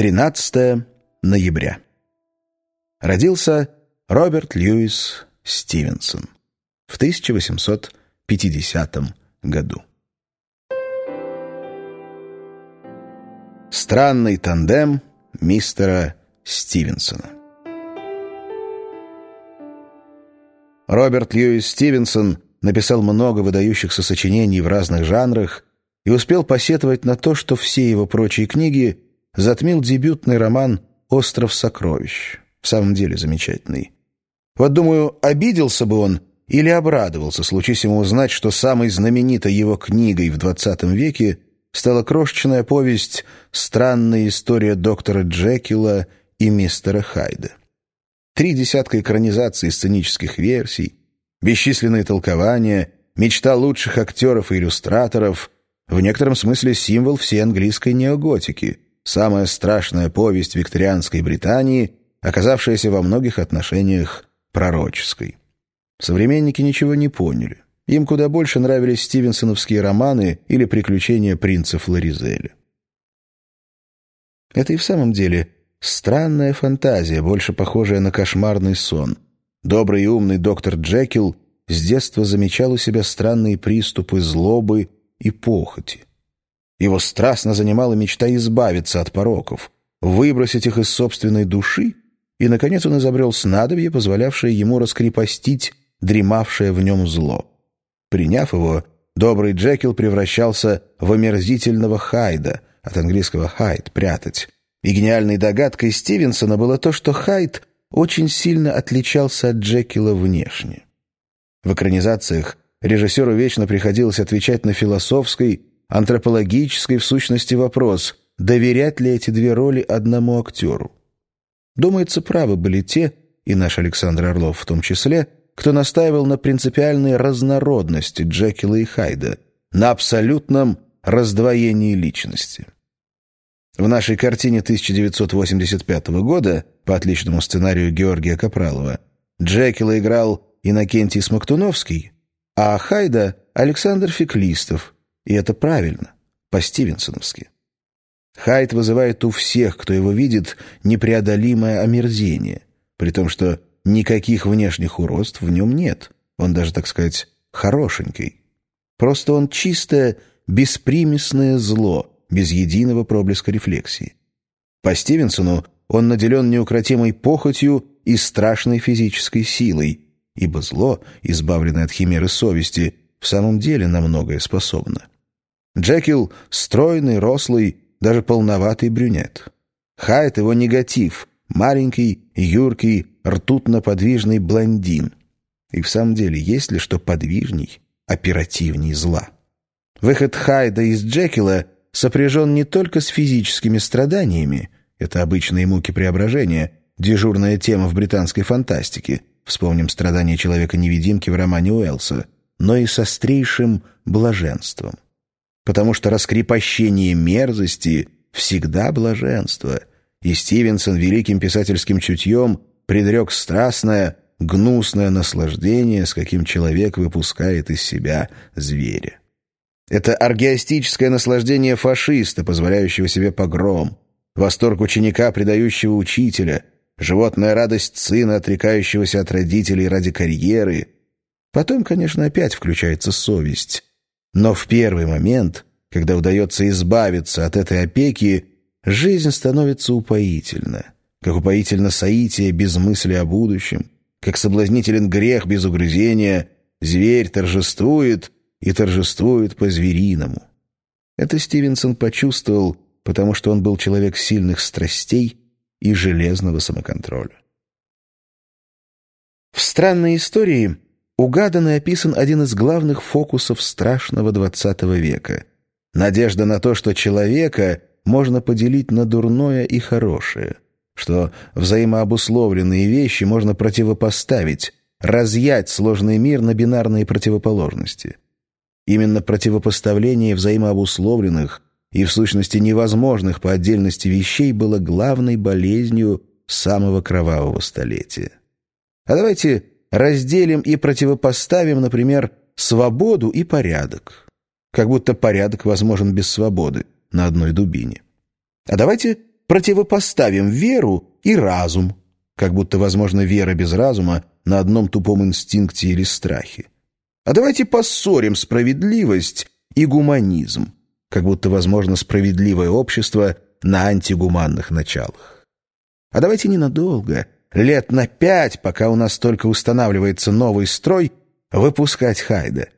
13 ноября. Родился Роберт Льюис Стивенсон в 1850 году. Странный тандем мистера Стивенсона. Роберт Льюис Стивенсон написал много выдающихся сочинений в разных жанрах и успел посетовать на то, что все его прочие книги затмил дебютный роман «Остров сокровищ». В самом деле замечательный. Вот, думаю, обиделся бы он или обрадовался, случись ему узнать, что самой знаменитой его книгой в XX веке стала крошечная повесть «Странная история доктора Джекила и мистера Хайда». Три десятка экранизаций сценических версий, бесчисленные толкования, мечта лучших актеров и иллюстраторов, в некотором смысле символ всей английской неоготики, самая страшная повесть викторианской Британии, оказавшаяся во многих отношениях пророческой. Современники ничего не поняли. Им куда больше нравились стивенсоновские романы или приключения принца Флоризеля. Это и в самом деле странная фантазия, больше похожая на кошмарный сон. Добрый и умный доктор Джекил с детства замечал у себя странные приступы злобы и похоти. Его страстно занимала мечта избавиться от пороков, выбросить их из собственной души, и, наконец, он изобрел снадобье, позволявшее ему раскрепостить дремавшее в нем зло. Приняв его, добрый Джекил превращался в омерзительного Хайда, от английского «хайд» — «прятать». И гениальной догадкой Стивенсона было то, что Хайд очень сильно отличался от Джекила внешне. В экранизациях режиссеру вечно приходилось отвечать на философской, антропологической в сущности вопрос, доверять ли эти две роли одному актеру. Думается, правы были те, и наш Александр Орлов в том числе, кто настаивал на принципиальной разнородности Джекила и Хайда, на абсолютном раздвоении личности. В нашей картине 1985 года, по отличному сценарию Георгия Капралова, Джекила играл Иннокентий Смоктуновский, а Хайда — Александр Феклистов. И это правильно, по-стивенсоновски. Хайд вызывает у всех, кто его видит, непреодолимое омерзение, при том, что никаких внешних уродств в нем нет. Он даже, так сказать, хорошенький. Просто он чистое, беспримесное зло, без единого проблеска рефлексии. По Стивенсону он наделен неукротимой похотью и страшной физической силой, ибо зло, избавленное от химеры совести, в самом деле на многое способно. Джекил — стройный, рослый, даже полноватый брюнет. Хайт его негатив, маленький, юркий, ртутно-подвижный блондин. И в самом деле, есть ли что подвижней, оперативней зла? Выход Хайда из Джекила сопряжен не только с физическими страданиями, это обычные муки преображения, дежурная тема в британской фантастике, вспомним страдания человека-невидимки в романе Уэллса, но и со острейшим блаженством потому что раскрепощение мерзости всегда блаженство, и Стивенсон великим писательским чутьем предрек страстное, гнусное наслаждение, с каким человек выпускает из себя зверя. Это аргиастическое наслаждение фашиста, позволяющего себе погром, восторг ученика, предающего учителя, животная радость сына, отрекающегося от родителей ради карьеры. Потом, конечно, опять включается совесть, но в первый момент, когда удается избавиться от этой опеки, жизнь становится упоительна. Как упоительно соитие без мысли о будущем, как соблазнителен грех без угрызения, зверь торжествует и торжествует по-звериному. Это Стивенсон почувствовал, потому что он был человек сильных страстей и железного самоконтроля. В странной истории угадан и описан один из главных фокусов страшного XX века — надежда на то, что человека можно поделить на дурное и хорошее, что взаимообусловленные вещи можно противопоставить, разъять сложный мир на бинарные противоположности. Именно противопоставление взаимообусловленных и, в сущности, невозможных по отдельности вещей было главной болезнью самого кровавого столетия. А давайте разделим и противопоставим, например, свободу и порядок. Как будто порядок возможен без свободы на одной дубине. А давайте противопоставим веру и разум, как будто возможно вера без разума на одном тупом инстинкте или страхе. А давайте поссорим справедливость и гуманизм, как будто возможно справедливое общество на антигуманных началах. А давайте ненадолго, лет на пять, пока у нас только устанавливается новый строй, выпускать Хайда.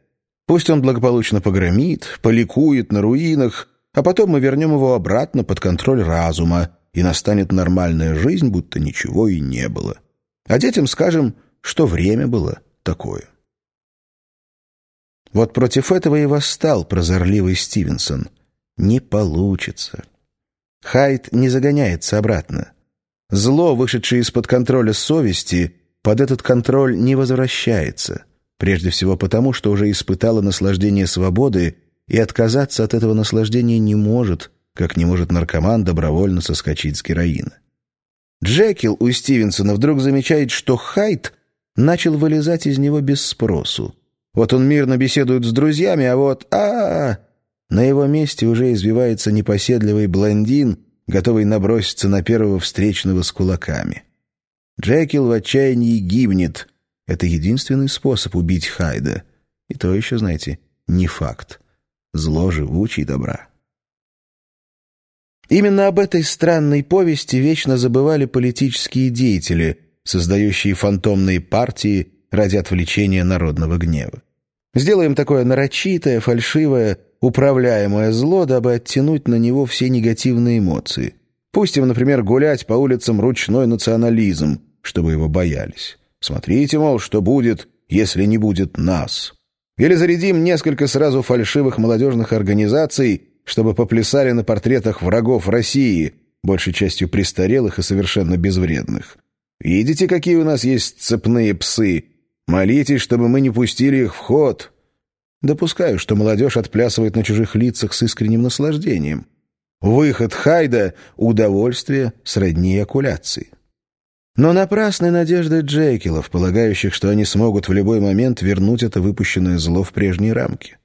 Пусть он благополучно погромит, поликует на руинах, а потом мы вернем его обратно под контроль разума, и настанет нормальная жизнь, будто ничего и не было. А детям скажем, что время было такое. Вот против этого и восстал прозорливый Стивенсон. Не получится. Хайд не загоняется обратно. Зло, вышедшее из-под контроля совести, под этот контроль не возвращается. Прежде всего потому, что уже испытало наслаждение свободы и отказаться от этого наслаждения не может, как не может наркоман добровольно соскочить с героина. Джекил у Стивенсона вдруг замечает, что Хайд начал вылезать из него без спросу. Вот он мирно беседует с друзьями, а вот... а, -а, -а На его месте уже извивается непоседливый блондин, готовый наброситься на первого встречного с кулаками. Джекил в отчаянии гибнет. Это единственный способ убить Хайда. И то еще, знаете, не факт. Зло живучий добра. Именно об этой странной повести вечно забывали политические деятели, создающие фантомные партии ради отвлечения народного гнева. Сделаем такое нарочитое, фальшивое, управляемое зло, дабы оттянуть на него все негативные эмоции. Пустим, например, гулять по улицам ручной национализм, чтобы его боялись. Смотрите, мол, что будет, если не будет нас. Или зарядим несколько сразу фальшивых молодежных организаций, чтобы поплясали на портретах врагов России, большей частью престарелых и совершенно безвредных. Видите, какие у нас есть цепные псы? Молитесь, чтобы мы не пустили их в ход. Допускаю, что молодежь отплясывает на чужих лицах с искренним наслаждением. Выход Хайда — удовольствие сродни окуляции. Но напрасны надежды Джекилов, полагающих, что они смогут в любой момент вернуть это выпущенное зло в прежние рамки.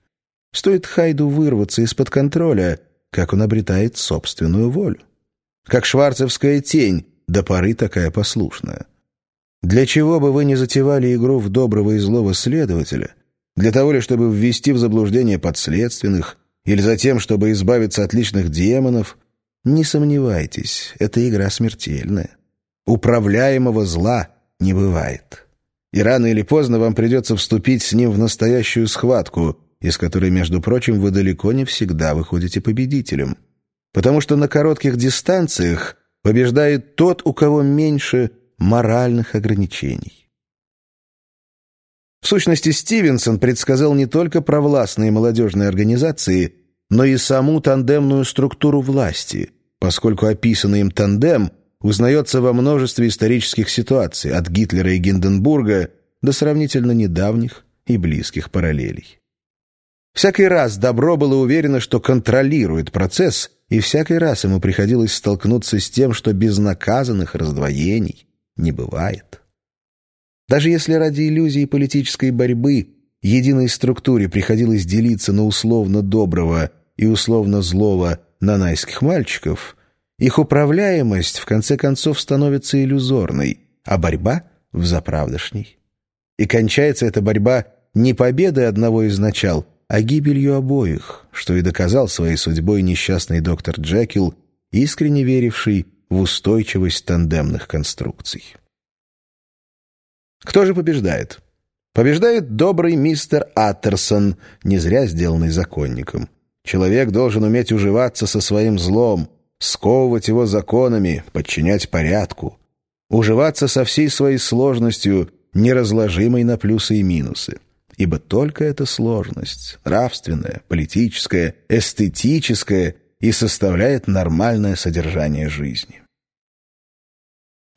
Стоит Хайду вырваться из-под контроля, как он обретает собственную волю. Как шварцевская тень, до поры такая послушная. Для чего бы вы не затевали игру в доброго и злого следователя? Для того ли, чтобы ввести в заблуждение подследственных? Или за тем, чтобы избавиться от личных демонов? Не сомневайтесь, эта игра смертельная. Управляемого зла не бывает. И рано или поздно вам придется вступить с ним в настоящую схватку, из которой, между прочим, вы далеко не всегда выходите победителем. Потому что на коротких дистанциях побеждает тот, у кого меньше моральных ограничений. В сущности, Стивенсон предсказал не только провластные молодежные организации, но и саму тандемную структуру власти, поскольку описанный им тандем узнается во множестве исторических ситуаций, от Гитлера и Гинденбурга до сравнительно недавних и близких параллелей. Всякий раз добро было уверено, что контролирует процесс, и всякий раз ему приходилось столкнуться с тем, что безнаказанных раздвоений не бывает. Даже если ради иллюзии политической борьбы единой структуре приходилось делиться на условно доброго и условно злого нанайских мальчиков, их управляемость в конце концов становится иллюзорной, а борьба — взаправдошней. И кончается эта борьба не победой одного из начал, а гибелью обоих, что и доказал своей судьбой несчастный доктор Джекил, искренне веривший в устойчивость тандемных конструкций. Кто же побеждает? Побеждает добрый мистер Аттерсон, не зря сделанный законником. Человек должен уметь уживаться со своим злом, сковывать его законами, подчинять порядку, уживаться со всей своей сложностью, неразложимой на плюсы и минусы. Ибо только эта сложность, нравственная, политическая, эстетическая – и составляет нормальное содержание жизни.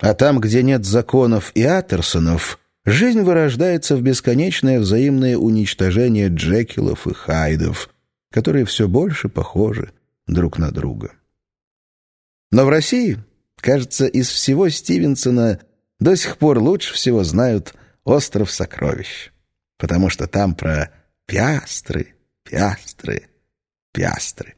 А там, где нет законов и Аттерсонов, жизнь вырождается в бесконечное взаимное уничтожение Джекилов и Хайдов, которые все больше похожи друг на друга. Но в России, кажется, из всего Стивенсона до сих пор лучше всего знают «Остров сокровищ», потому что там про пиастры, пиастры, пиастры.